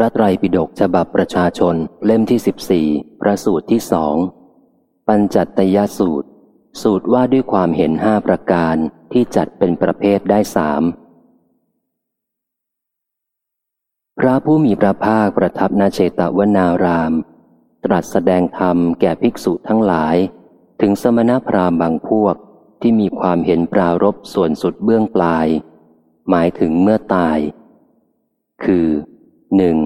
ระไตรปิฎกฉบับประชาชนเล่มที่สิบสี่ประสูตรที่สองปัญจัตตยสูตร สูตรว่าด้วยความเห็นห้าประการที่จัดเป็นประเภทได้สามพระผู้มีพระภาคประทับนาเชตวนาราม ตรัสแสดงธรรมแก่ภิกษุทั้งหลาย ถึงสมณพราหมณ์บางพวกที่มีความเห็นปรารบส่วนสุดเบื้องปลาย หมายถึงเมื่อตาย คือ หนึ่ง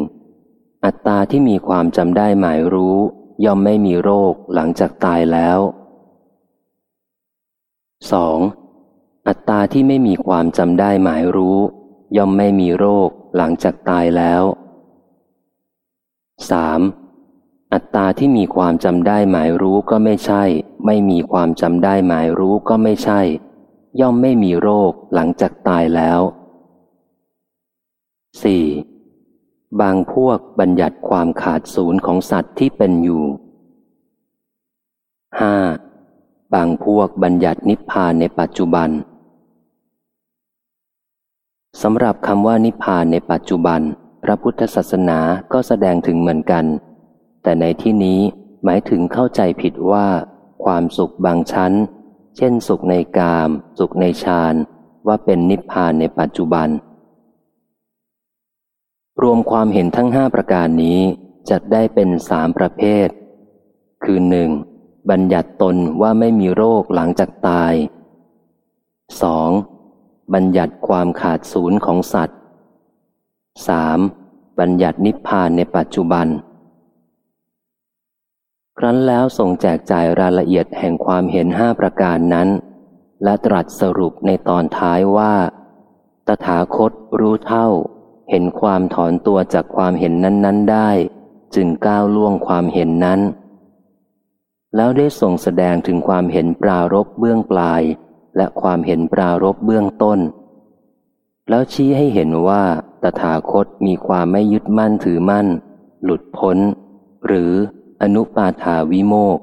อัตตาที่มีความจำได้หมายรู้ ย่อมไม่มีโรคหลังจากตายแล้ว 2. อัตตาที่ไม่มีความจำได้หมายรู้ ย่อมไม่มีโรคหลังจากตายแล้ว 3. อัตตาที่มีความจำได้หมายรู้ก็ไม่ใช่ ไม่มีความจำได้หมายรู้ก็ไม่ใช่ ย่อมไม่มีโรคหลังจากตายแล้ว 4. บางพวกบัญญัติความขาดศูนย์ของสัตว์ที่เป็นอยู่ 5. บางพวกบัญญัตินิพพานในปัจจุบันสำหรับคำว่านิพพานในปัจจุบัน พระพุทธศาสนาก็แสดงถึงเหมือนกัน แต่ในที่นี้หมายถึงเข้าใจผิดว่า ความสุขบางชั้น เช่นสุขในกาม สุขในฌานว่าเป็นนิพพานในปัจจุบัน รวมความเห็นทั้งห้าประการนี้จัดได้เป็นสามประเภท คือหนึ่งบัญญัติตนว่าไม่มีโรคหลังจากตาย 2. บัญญัติความขาดศูนย์ของสัตว์ 3. บัญญัตินิพพานในปัจจุบัน ครั้นแล้วส่งแจกจ่ายรายละเอียดแห่งความเห็นห้าประการนั้น และตรัสสรุปในตอนท้ายว่า ตถาคตรู้เท่า เห็นความถอนตัวจากความเห็นนั้น ๆ ได้ จึงก้าวล่วงความเห็นนั้น แล้วได้ส่งแสดงถึงความเห็นปรารบเบื้องปลาย และความเห็นปรารบเบื้องต้น แล้วชี้ให้เห็นว่าตถาคตมีความไม่ยึดมั่นถือมั่น หลุดพ้น หรืออนุปาถาวิโมก